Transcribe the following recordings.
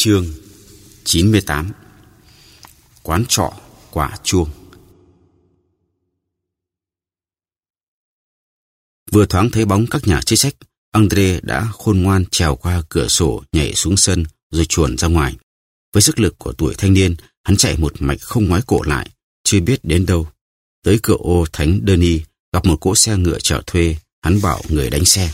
Chương 98 Quán trọ quả chuông Vừa thoáng thấy bóng các nhà chức sách Andre đã khôn ngoan trèo qua cửa sổ nhảy xuống sân rồi chuồn ra ngoài. Với sức lực của tuổi thanh niên, hắn chạy một mạch không ngoái cổ lại, chưa biết đến đâu. Tới cửa ô Thánh Denis, gặp một cỗ xe ngựa chở thuê, hắn bảo người đánh xe.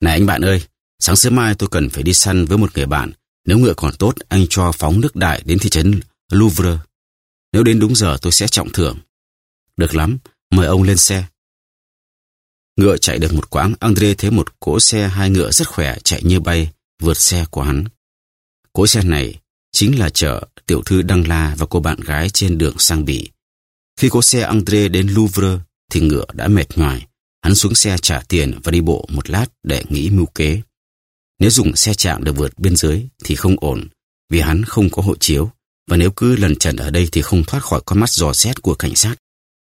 Này anh bạn ơi, sáng sớm mai tôi cần phải đi săn với một người bạn. Nếu ngựa còn tốt, anh cho phóng nước đại đến thị trấn Louvre. Nếu đến đúng giờ tôi sẽ trọng thưởng. Được lắm, mời ông lên xe. Ngựa chạy được một quãng, Andre thấy một cỗ xe hai ngựa rất khỏe chạy như bay, vượt xe của hắn. Cỗ xe này chính là chở tiểu thư Đăng La và cô bạn gái trên đường sang Bỉ. Khi cỗ xe Andre đến Louvre thì ngựa đã mệt nhoài. Hắn xuống xe trả tiền và đi bộ một lát để nghĩ mưu kế. Nếu dùng xe chạm để vượt biên giới thì không ổn, vì hắn không có hộ chiếu, và nếu cứ lần trần ở đây thì không thoát khỏi con mắt dò xét của cảnh sát.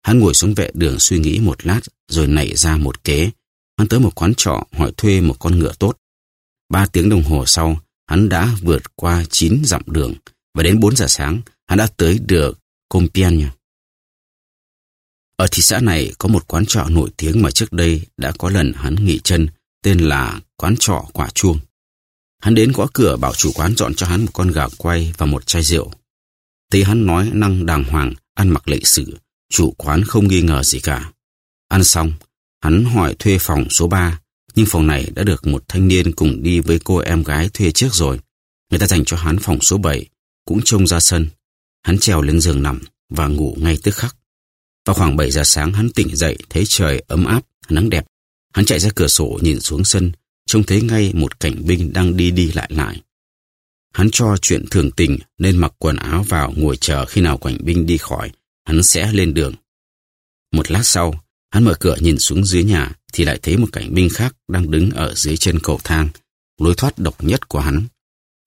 Hắn ngồi xuống vệ đường suy nghĩ một lát rồi nảy ra một kế. Hắn tới một quán trọ hỏi thuê một con ngựa tốt. Ba tiếng đồng hồ sau, hắn đã vượt qua chín dặm đường và đến bốn giờ sáng, hắn đã tới được Compiègne. Ở thị xã này có một quán trọ nổi tiếng mà trước đây đã có lần hắn nghỉ chân, tên là quán trọ quả chuông. Hắn đến gõ cửa bảo chủ quán dọn cho hắn một con gà quay và một chai rượu. Thấy hắn nói năng đàng hoàng, ăn mặc lịch sự, chủ quán không nghi ngờ gì cả. Ăn xong, hắn hỏi thuê phòng số 3, nhưng phòng này đã được một thanh niên cùng đi với cô em gái thuê trước rồi. Người ta dành cho hắn phòng số 7, cũng trông ra sân. Hắn trèo lên giường nằm và ngủ ngay tức khắc. Vào khoảng 7 giờ sáng hắn tỉnh dậy thấy trời ấm áp, nắng đẹp. Hắn chạy ra cửa sổ nhìn xuống sân, trông thấy ngay một cảnh binh đang đi đi lại lại. Hắn cho chuyện thường tình nên mặc quần áo vào ngồi chờ khi nào cảnh binh đi khỏi, hắn sẽ lên đường. Một lát sau, hắn mở cửa nhìn xuống dưới nhà thì lại thấy một cảnh binh khác đang đứng ở dưới chân cầu thang, lối thoát độc nhất của hắn,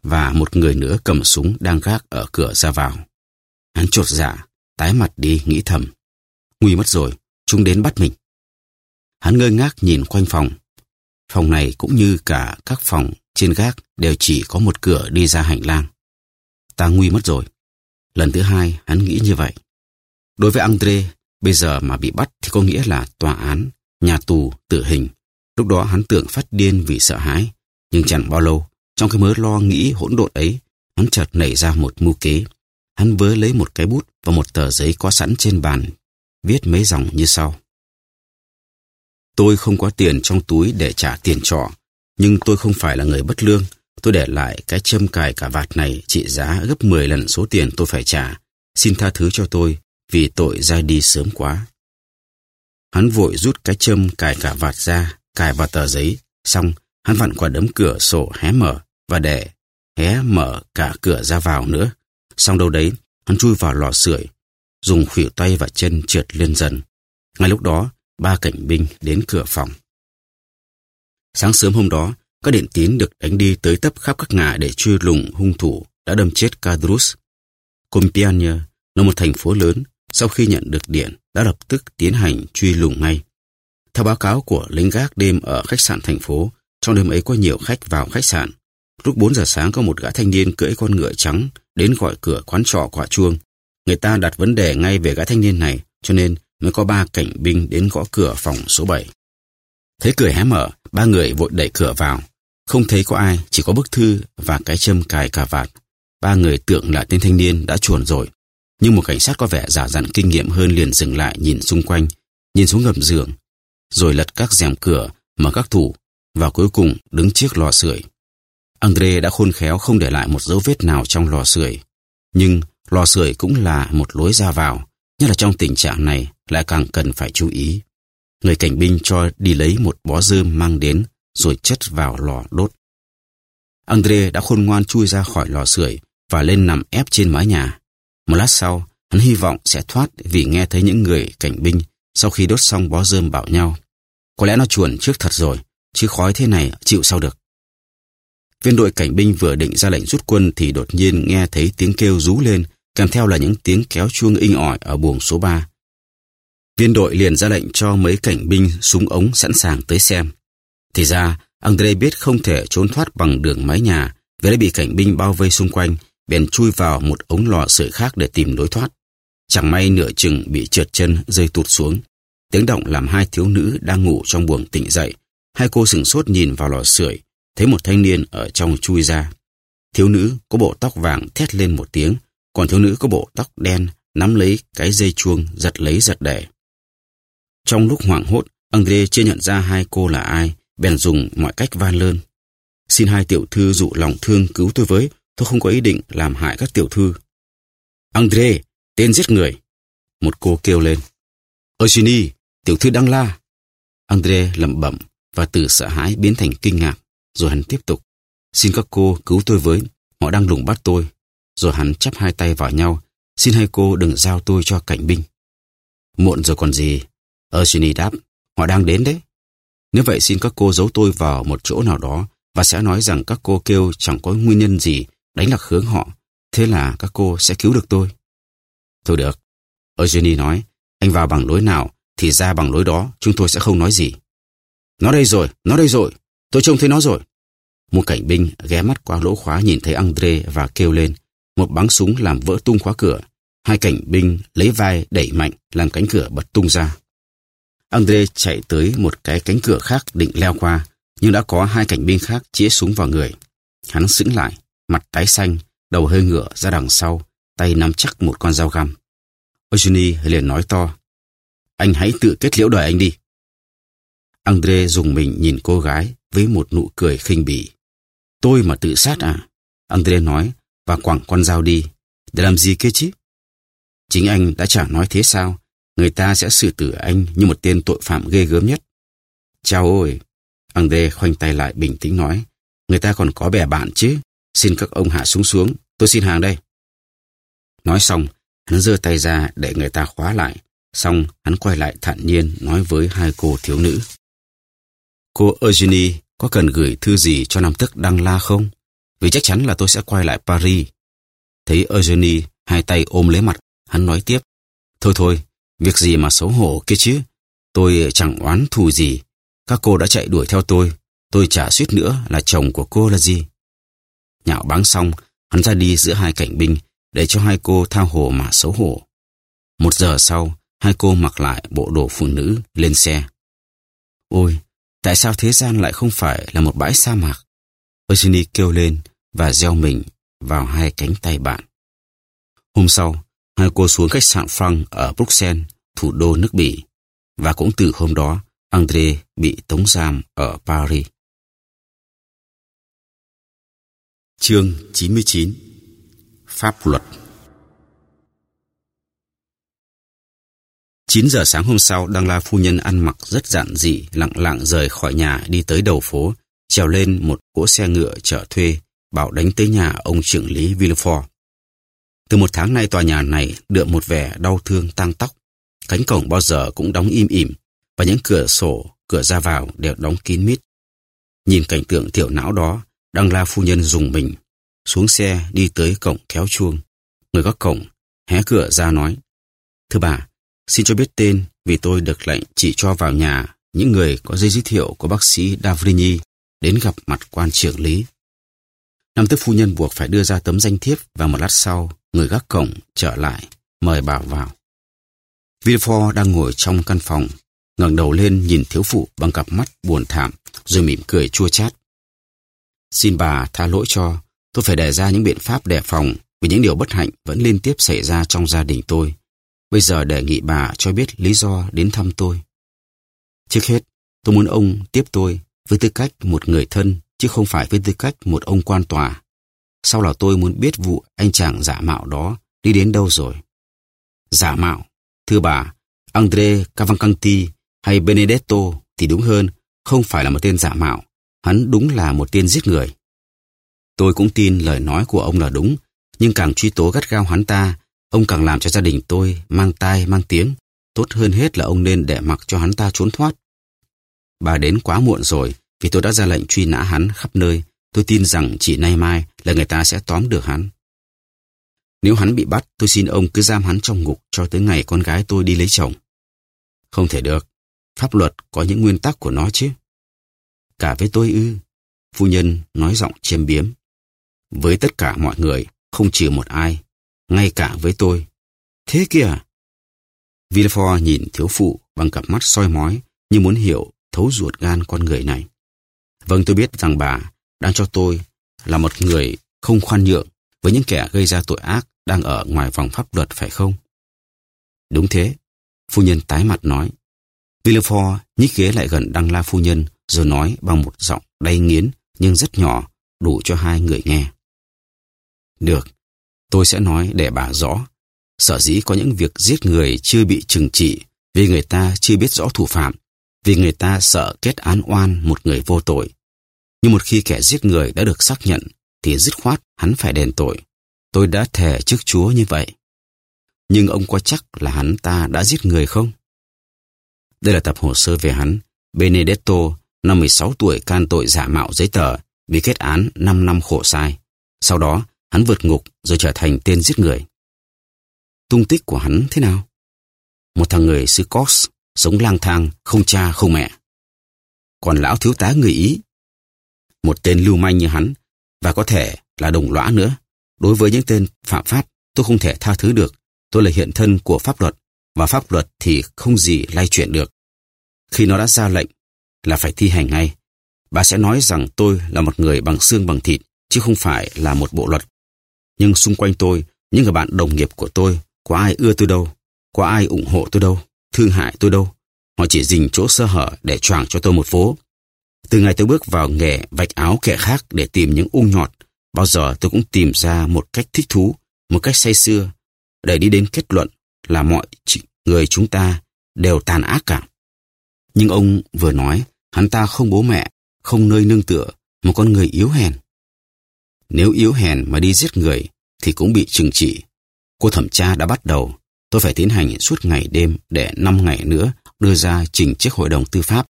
và một người nữa cầm súng đang gác ở cửa ra vào. Hắn trột dạ, tái mặt đi nghĩ thầm. Nguy mất rồi, chúng đến bắt mình. Hắn ngơ ngác nhìn quanh phòng. Phòng này cũng như cả các phòng trên gác đều chỉ có một cửa đi ra hành lang. Ta nguy mất rồi. Lần thứ hai, hắn nghĩ như vậy. Đối với Andre, bây giờ mà bị bắt thì có nghĩa là tòa án, nhà tù, tử hình. Lúc đó hắn tưởng phát điên vì sợ hãi. Nhưng chẳng bao lâu, trong cái mớ lo nghĩ hỗn độn ấy, hắn chợt nảy ra một mưu kế. Hắn vớ lấy một cái bút và một tờ giấy có sẵn trên bàn viết mấy dòng như sau. Tôi không có tiền trong túi để trả tiền trọ, nhưng tôi không phải là người bất lương. Tôi để lại cái châm cài cả vạt này trị giá gấp 10 lần số tiền tôi phải trả. Xin tha thứ cho tôi vì tội ra đi sớm quá. Hắn vội rút cái châm cài cả vạt ra, cài vào tờ giấy. Xong, hắn vặn qua đấm cửa sổ hé mở và để hé mở cả cửa ra vào nữa. Xong đâu đấy, hắn chui vào lò sưởi dùng khuỷu tay và chân trượt lên dần. Ngay lúc đó, ba cảnh binh đến cửa phòng. Sáng sớm hôm đó, các điện tín được đánh đi tới tấp khắp các ngã để truy lùng hung thủ đã đâm chết Cadrus. Compiègne là một thành phố lớn, sau khi nhận được điện đã lập tức tiến hành truy lùng ngay. Theo báo cáo của lính gác đêm ở khách sạn thành phố, trong đêm ấy có nhiều khách vào khách sạn. Lúc 4 giờ sáng có một gã thanh niên cưỡi con ngựa trắng đến gọi cửa quán trọ quả chuông. Người ta đặt vấn đề ngay về gã thanh niên này, cho nên mới có ba cảnh binh đến gõ cửa phòng số 7. Thấy cửa hé mở, ba người vội đẩy cửa vào. Không thấy có ai, chỉ có bức thư và cái châm cài cà vạt. Ba người tưởng là tên thanh niên đã chuồn rồi. Nhưng một cảnh sát có vẻ giả dặn kinh nghiệm hơn liền dừng lại nhìn xung quanh, nhìn xuống gầm giường, rồi lật các rèm cửa, mở các tủ, và cuối cùng đứng trước lò sưởi. Andre đã khôn khéo không để lại một dấu vết nào trong lò sưởi. Nhưng lò sưởi cũng là một lối ra vào, nhất là trong tình trạng này lại càng cần phải chú ý. Người cảnh binh cho đi lấy một bó rơm mang đến rồi chất vào lò đốt. Andre đã khôn ngoan chui ra khỏi lò sưởi và lên nằm ép trên mái nhà. Một lát sau, hắn hy vọng sẽ thoát vì nghe thấy những người cảnh binh sau khi đốt xong bó rơm bảo nhau. Có lẽ nó chuồn trước thật rồi, chứ khói thế này chịu sao được. Viên đội cảnh binh vừa định ra lệnh rút quân thì đột nhiên nghe thấy tiếng kêu rú lên kèm theo là những tiếng kéo chuông inh ỏi ở buồng số 3. Viên đội liền ra lệnh cho mấy cảnh binh súng ống sẵn sàng tới xem. Thì ra, Andre biết không thể trốn thoát bằng đường mái nhà, Vì đã bị cảnh binh bao vây xung quanh, bèn chui vào một ống lò sưởi khác để tìm lối thoát. Chẳng may nửa chừng bị trượt chân rơi tụt xuống. Tiếng động làm hai thiếu nữ đang ngủ trong buồng tỉnh dậy. Hai cô sửng sốt nhìn vào lò sưởi, thấy một thanh niên ở trong chui ra. Thiếu nữ có bộ tóc vàng thét lên một tiếng, còn thiếu nữ có bộ tóc đen nắm lấy cái dây chuông giật lấy giật đẻ. Trong lúc hoảng hốt, Andre chưa nhận ra hai cô là ai, bèn dùng mọi cách van lơn. Xin hai tiểu thư dụ lòng thương cứu tôi với, tôi không có ý định làm hại các tiểu thư. Andre, tên giết người. Một cô kêu lên. Eugenie, tiểu thư đang la. Andre lẩm bẩm và từ sợ hãi biến thành kinh ngạc. Rồi hắn tiếp tục. Xin các cô cứu tôi với, họ đang lùng bắt tôi. Rồi hắn chắp hai tay vào nhau. Xin hai cô đừng giao tôi cho cảnh binh. Muộn rồi còn gì. Eugenie đáp. Họ đang đến đấy. Nếu vậy xin các cô giấu tôi vào một chỗ nào đó và sẽ nói rằng các cô kêu chẳng có nguyên nhân gì đánh lạc hướng họ. Thế là các cô sẽ cứu được tôi. Thôi được. Eugenie nói, anh vào bằng lối nào thì ra bằng lối đó, chúng tôi sẽ không nói gì. Nó đây rồi, nó đây rồi, tôi trông thấy nó rồi. Một cảnh binh ghé mắt qua lỗ khóa nhìn thấy Andre và kêu lên. Một bắn súng làm vỡ tung khóa cửa. Hai cảnh binh lấy vai đẩy mạnh làm cánh cửa bật tung ra. Andre chạy tới một cái cánh cửa khác định leo qua, nhưng đã có hai cảnh binh khác chĩa súng vào người. Hắn sững lại, mặt tái xanh, đầu hơi ngựa ra đằng sau, tay nắm chắc một con dao găm. Eugenie liền nói to, anh hãy tự kết liễu đời anh đi. Andre dùng mình nhìn cô gái với một nụ cười khinh bỉ. Tôi mà tự sát à? Andre nói và quẳng con dao đi. Để làm gì kia chứ? Chính anh đã chẳng nói thế sao? Người ta sẽ xử tử anh như một tên tội phạm ghê gớm nhất. Chào ôi! Andre khoanh tay lại bình tĩnh nói. Người ta còn có bè bạn chứ. Xin các ông hạ xuống xuống. Tôi xin hàng đây. Nói xong, hắn giơ tay ra để người ta khóa lại. Xong, hắn quay lại thản nhiên nói với hai cô thiếu nữ. Cô Eugenie có cần gửi thư gì cho Nam Tức Đăng La không? Vì chắc chắn là tôi sẽ quay lại Paris. Thấy Eugenie hai tay ôm lấy mặt, hắn nói tiếp. Thôi thôi, việc gì mà xấu hổ kia chứ? Tôi chẳng oán thù gì. Các cô đã chạy đuổi theo tôi. Tôi chả suýt nữa là chồng của cô là gì. Nhạo báng xong, hắn ra đi giữa hai cảnh binh để cho hai cô thao hồ mà xấu hổ. Một giờ sau, hai cô mặc lại bộ đồ phụ nữ lên xe. Ôi, tại sao thế gian lại không phải là một bãi sa mạc? Eugenie kêu lên và gieo mình vào hai cánh tay bạn. Hôm sau, hai cô xuống khách sạn Frank ở Bruxelles, thủ đô nước Bỉ. Và cũng từ hôm đó, André bị tống giam ở Paris. Chương 99 Pháp luật 9 giờ sáng hôm sau, Đăng La phu nhân ăn mặc rất giản dị, lặng lặng rời khỏi nhà đi tới đầu phố, trèo lên một cỗ xe ngựa chở thuê, bảo đánh tới nhà ông trưởng lý Villefort. Từ một tháng nay tòa nhà này đượm một vẻ đau thương tăng tóc. Cánh cổng bao giờ cũng đóng im ỉm và những cửa sổ, cửa ra vào đều đóng kín mít. Nhìn cảnh tượng thiểu não đó, Đăng La phu nhân dùng mình, xuống xe đi tới cổng kéo chuông. Người gác cổng hé cửa ra nói, Thưa bà, xin cho biết tên vì tôi được lệnh chỉ cho vào nhà những người có giấy giới thiệu của bác sĩ Davrini đến gặp mặt quan trưởng lý. Nam tước phu nhân buộc phải đưa ra tấm danh thiếp và một lát sau, người gác cổng trở lại, mời bà vào. Villefort đang ngồi trong căn phòng, ngẩng đầu lên nhìn thiếu phụ bằng cặp mắt buồn thảm, rồi mỉm cười chua chát. Xin bà tha lỗi cho, tôi phải đề ra những biện pháp đề phòng vì những điều bất hạnh vẫn liên tiếp xảy ra trong gia đình tôi. Bây giờ đề nghị bà cho biết lý do đến thăm tôi. Trước hết, tôi muốn ông tiếp tôi với tư cách một người thân, chứ không phải với tư cách một ông quan tòa. Sau là tôi muốn biết vụ anh chàng giả mạo đó đi đến đâu rồi. Giả mạo, thưa bà, Andre Cavalcanti hay Benedetto thì đúng hơn, không phải là một tên giả mạo. Hắn đúng là một tên giết người. Tôi cũng tin lời nói của ông là đúng, nhưng càng truy tố gắt gao hắn ta, ông càng làm cho gia đình tôi mang tai mang tiếng. Tốt hơn hết là ông nên để mặc cho hắn ta trốn thoát. Bà đến quá muộn rồi, vì tôi đã ra lệnh truy nã hắn khắp nơi. Tôi tin rằng chỉ nay mai là người ta sẽ tóm được hắn. Nếu hắn bị bắt, tôi xin ông cứ giam hắn trong ngục cho tới ngày con gái tôi đi lấy chồng. Không thể được. Pháp luật có những nguyên tắc của nó chứ. Cả với tôi ư. Phu nhân nói giọng chiêm biếm. Với tất cả mọi người, không trừ một ai, ngay cả với tôi. Thế kìa! Villefort nhìn thiếu phụ bằng cặp mắt soi mói như muốn hiểu thấu ruột gan con người này. Vâng tôi biết rằng bà đang cho tôi là một người không khoan nhượng với những kẻ gây ra tội ác đang ở ngoài vòng pháp luật phải không? Đúng thế, phu nhân tái mặt nói. Villefort nhích ghế lại gần đăng la phu nhân rồi nói bằng một giọng đầy nghiến nhưng rất nhỏ, đủ cho hai người nghe. Được, tôi sẽ nói để bà rõ. Sở dĩ có những việc giết người chưa bị trừng trị vì người ta chưa biết rõ thủ phạm, vì người ta sợ kết án oan một người vô tội. Nhưng một khi kẻ giết người đã được xác nhận, thì dứt khoát hắn phải đền tội. Tôi đã thề trước Chúa như vậy. Nhưng ông có chắc là hắn ta đã giết người không? Đây là tập hồ sơ về hắn. Benedetto, năm 16 tuổi can tội giả mạo giấy tờ, bị kết án 5 năm khổ sai. Sau đó, hắn vượt ngục rồi trở thành tên giết người. Tung tích của hắn thế nào? Một thằng người xứ Cos, sống lang thang, không cha không mẹ. Còn lão thiếu tá người Ý, một tên lưu manh như hắn, và có thể là đồng lõa nữa. Đối với những tên phạm pháp, tôi không thể tha thứ được. Tôi là hiện thân của pháp luật, và pháp luật thì không gì lay chuyển được. Khi nó đã ra lệnh là phải thi hành ngay, bà sẽ nói rằng tôi là một người bằng xương bằng thịt, chứ không phải là một bộ luật. Nhưng xung quanh tôi, những người bạn đồng nghiệp của tôi, có ai ưa tôi đâu, có ai ủng hộ tôi đâu, thương hại tôi đâu. Họ chỉ dình chỗ sơ hở để choàng cho tôi một phố. Từ ngày tôi bước vào nghề vạch áo kẻ khác để tìm những ung nhọt, bao giờ tôi cũng tìm ra một cách thích thú, một cách say xưa, để đi đến kết luận là mọi người chúng ta đều tàn ác cả. Nhưng ông vừa nói, hắn ta không bố mẹ, không nơi nương tựa, một con người yếu hèn. Nếu yếu hèn mà đi giết người, thì cũng bị trừng trị. Cô thẩm tra đã bắt đầu, tôi phải tiến hành suốt ngày đêm để năm ngày nữa đưa ra trình trước hội đồng tư pháp.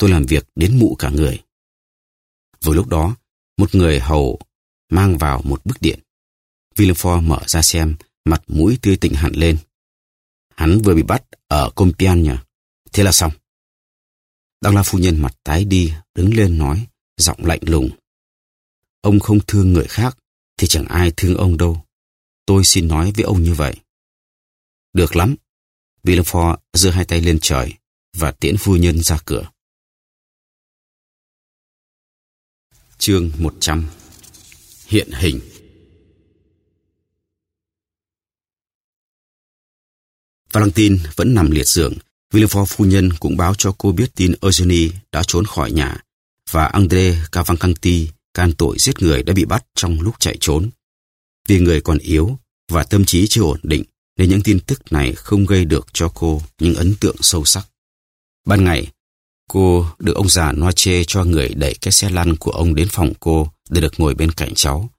Tôi làm việc đến mụ cả người. Vừa lúc đó, một người hầu mang vào một bức điện. Villefort mở ra xem, mặt mũi tươi tỉnh hẳn lên. Hắn vừa bị bắt ở Compiègne. Thế là xong. Đăng La phu nhân mặt tái đi, đứng lên nói, giọng lạnh lùng. Ông không thương người khác, thì chẳng ai thương ông đâu. Tôi xin nói với ông như vậy. Được lắm. Villefort giơ hai tay lên trời và tiễn phu nhân ra cửa. Chương 100 Hiện hình Valentine vẫn nằm liệt giường. Villefort phu nhân cũng báo cho cô biết tin Eugenie đã trốn khỏi nhà và André Cavalcanti can tội giết người đã bị bắt trong lúc chạy trốn. Vì người còn yếu và tâm trí chưa ổn định nên những tin tức này không gây được cho cô những ấn tượng sâu sắc. Ban ngày, cô được ông già Noche cho người đẩy cái xe lăn của ông đến phòng cô để được ngồi bên cạnh cháu.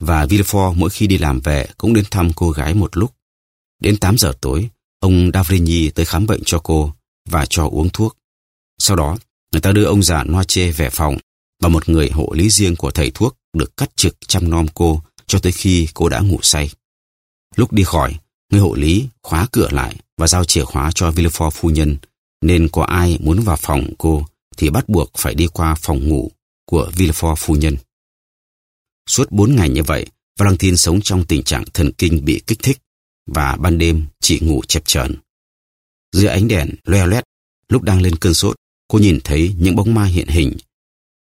Và Villefort mỗi khi đi làm về cũng đến thăm cô gái một lúc. Đến 8 giờ tối, ông Davrigny tới khám bệnh cho cô và cho uống thuốc. Sau đó, người ta đưa ông già Noche về phòng và một người hộ lý riêng của thầy thuốc được cắt trực chăm nom cô cho tới khi cô đã ngủ say. Lúc đi khỏi, người hộ lý khóa cửa lại và giao chìa khóa cho Villefort phu nhân, nên có ai muốn vào phòng cô thì bắt buộc phải đi qua phòng ngủ của Villefort phu nhân. Suốt bốn ngày như vậy, Valentine sống trong tình trạng thần kinh bị kích thích và ban đêm chỉ ngủ chập chờn. Dưới ánh đèn loe loét, lúc đang lên cơn sốt, cô nhìn thấy những bóng ma hiện hình.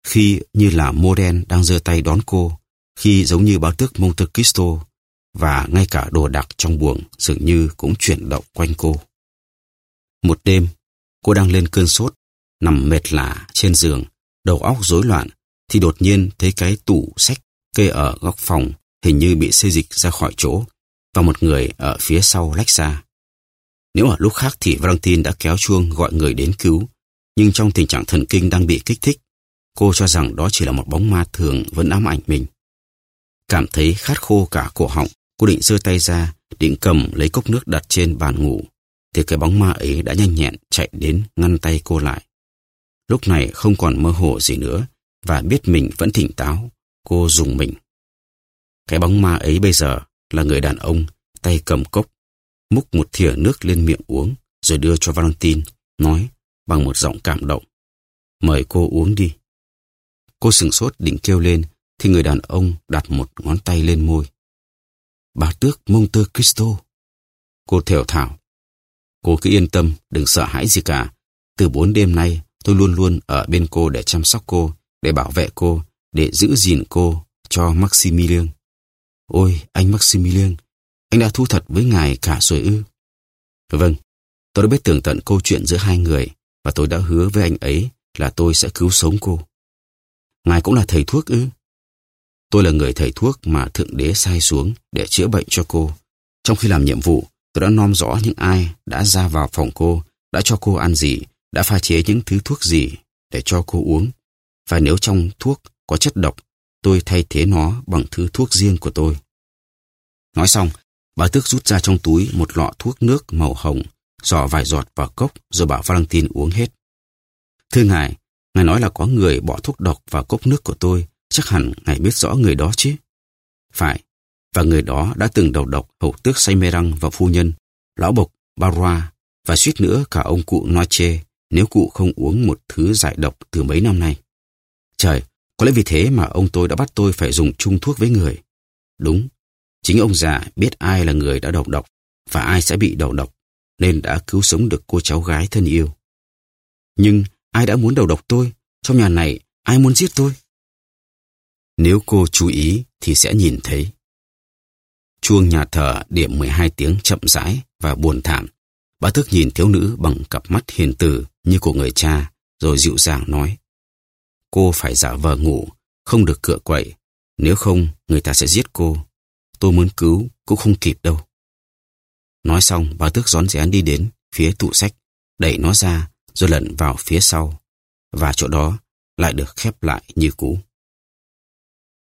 Khi như là mô đen đang giơ tay đón cô, khi giống như báo tước Monte Cristo, và ngay cả đồ đạc trong buồng dường như cũng chuyển động quanh cô. Một đêm, cô đang lên cơn sốt, nằm mệt lả trên giường, đầu óc rối loạn, thì đột nhiên thấy cái tủ sách kê ở góc phòng hình như bị xê dịch ra khỏi chỗ và một người ở phía sau lách ra. Nếu ở lúc khác thì Valentin đã kéo chuông gọi người đến cứu, nhưng trong tình trạng thần kinh đang bị kích thích, cô cho rằng đó chỉ là một bóng ma thường vẫn ám ảnh mình. Cảm thấy khát khô cả cổ họng, cô định giơ tay ra, định cầm lấy cốc nước đặt trên bàn ngủ, thì cái bóng ma ấy đã nhanh nhẹn chạy đến ngăn tay cô lại. Lúc này không còn mơ hồ gì nữa, và biết mình vẫn tỉnh táo, cô dùng mình. Cái bóng ma ấy bây giờ là người đàn ông, tay cầm cốc, múc một thìa nước lên miệng uống, rồi đưa cho Valentine, nói bằng một giọng cảm động. Mời cô uống đi. Cô sừng sốt định kêu lên, thì người đàn ông đặt một ngón tay lên môi. Bà tước Monte Cristo. Cô thều thảo. Cô cứ yên tâm, đừng sợ hãi gì cả. Từ bốn đêm nay, tôi luôn luôn ở bên cô để chăm sóc cô, để bảo vệ cô, để giữ gìn cô cho Maximilian. Ôi, anh Maximilian, anh đã thu thật với ngài cả rồi ư? Vâng, tôi đã biết tường tận câu chuyện giữa hai người và tôi đã hứa với anh ấy là tôi sẽ cứu sống cô. Ngài cũng là thầy thuốc ư? Tôi là người thầy thuốc mà Thượng Đế sai xuống để chữa bệnh cho cô. Trong khi làm nhiệm vụ, tôi đã nom rõ những ai đã ra vào phòng cô, đã cho cô ăn gì, đã pha chế những thứ thuốc gì để cho cô uống. Và nếu trong thuốc có chất độc, tôi thay thế nó bằng thứ thuốc riêng của tôi. Nói xong, bà Tước rút ra trong túi một lọ thuốc nước màu hồng, dò vài giọt vào cốc rồi bảo Valentine uống hết. Thưa ngài, ngài nói là có người bỏ thuốc độc vào cốc nước của tôi, chắc hẳn ngài biết rõ người đó chứ. Phải, và người đó đã từng đầu độc hậu tước Saymerang và phu nhân, lão bộc Barroa và suýt nữa cả ông cụ Noche nếu cụ không uống một thứ giải độc từ mấy năm nay. Trời, có lẽ vì thế mà ông tôi đã bắt tôi phải dùng chung thuốc với người. Đúng, chính ông già biết ai là người đã đầu độc và ai sẽ bị đầu độc, nên đã cứu sống được cô cháu gái thân yêu. Nhưng ai đã muốn đầu độc tôi? Trong nhà này, ai muốn giết tôi? Nếu cô chú ý thì sẽ nhìn thấy. Chuông nhà thờ điểm 12 tiếng chậm rãi và buồn thảm. Bà thức nhìn thiếu nữ bằng cặp mắt hiền từ như của người cha, rồi dịu dàng nói. Cô phải giả vờ ngủ, không được cựa quậy. Nếu không, người ta sẽ giết cô. Tôi muốn cứu, cũng không kịp đâu. Nói xong, bà tước rón rén đi đến phía tủ sách, đẩy nó ra, rồi lẩn vào phía sau. Và chỗ đó lại được khép lại như cũ.